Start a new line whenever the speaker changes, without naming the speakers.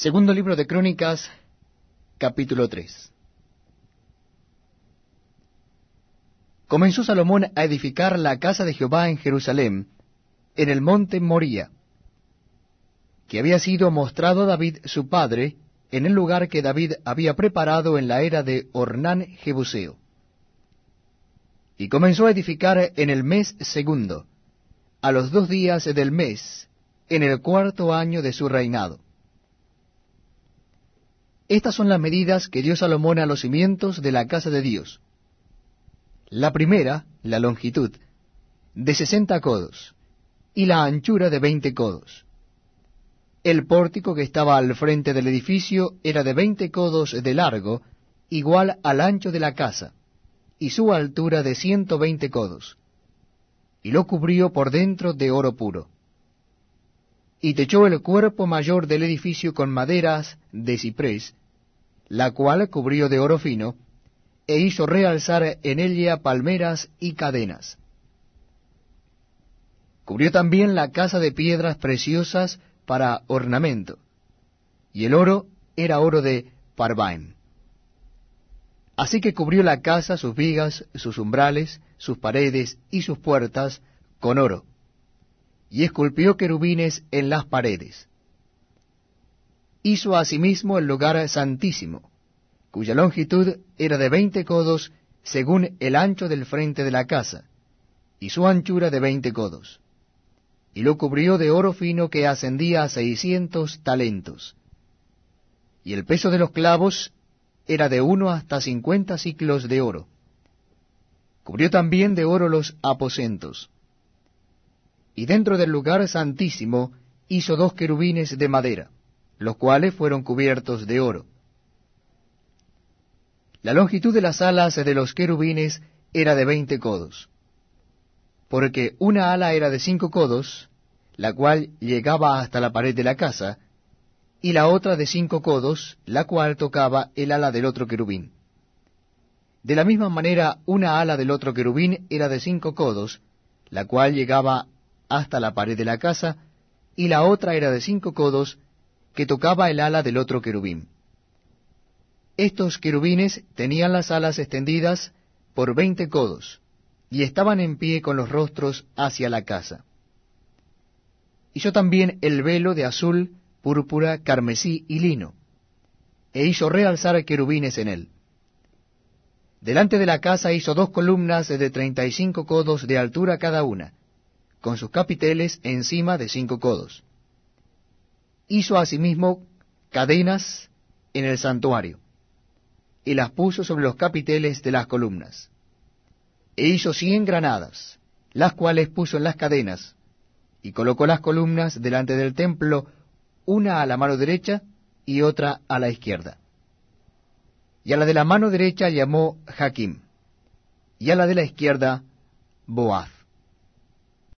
Segundo libro de Crónicas, capítulo 3. Comenzó Salomón a edificar la casa de Jehová en Jerusalén, en el monte Moría, que había sido mostrado a David su padre, en el lugar que David había preparado en la era de Ornán Jebuseo. Y comenzó a edificar en el mes segundo, a los dos días del mes, en el cuarto año de su reinado. Estas son las medidas que dio Salomón a los cimientos de la casa de Dios. La primera, la longitud, de sesenta codos, y la anchura de veinte codos. El pórtico que estaba al frente del edificio era de veinte codos de largo, igual al ancho de la casa, y su altura de ciento veinte codos, y lo cubrió por dentro de oro puro. Y techó el cuerpo mayor del edificio con maderas de ciprés, la cual cubrió de oro fino, e hizo realzar en ella palmeras y cadenas. Cubrió también la casa de piedras preciosas para ornamento, y el oro era oro de Parvaim. Así que cubrió la casa, sus vigas, sus umbrales, sus paredes y sus puertas con oro, y esculpió querubines en las paredes hizo asimismo el lugar santísimo, cuya longitud era de veinte codos según el ancho del frente de la casa, y su anchura de veinte codos. Y lo cubrió de oro fino que ascendía a seiscientos talentos. Y el peso de los clavos era de uno hasta cincuenta ciclos de oro. Cubrió también de oro los aposentos. Y dentro del lugar santísimo hizo dos querubines de madera los cuales fueron cubiertos de oro. La longitud de las alas de los querubines era de veinte codos, porque una ala era de cinco codos, la cual llegaba hasta la pared de la casa, y la otra de cinco codos, la cual tocaba el ala del otro querubín. De la misma manera, una ala del otro querubín era de cinco codos, la cual llegaba hasta la pared de la casa, y la otra era de cinco codos, que tocaba el ala del otro querubín. Estos querubines tenían las alas extendidas por veinte codos, y estaban en pie con los rostros hacia la casa. Hizo también el velo de azul, púrpura, carmesí y lino, e hizo realzar querubines en él. Delante de la casa hizo dos columnas de treinta y cinco codos de altura cada una, con sus capiteles encima de cinco codos hizo asimismo cadenas en el santuario, y las puso sobre los capiteles de las columnas. E hizo cien granadas, las cuales puso en las cadenas, y colocó las columnas delante del templo, una a la mano derecha y otra a la izquierda. Y a la de la mano derecha llamó Jaquim, y a la de la izquierda Boaz.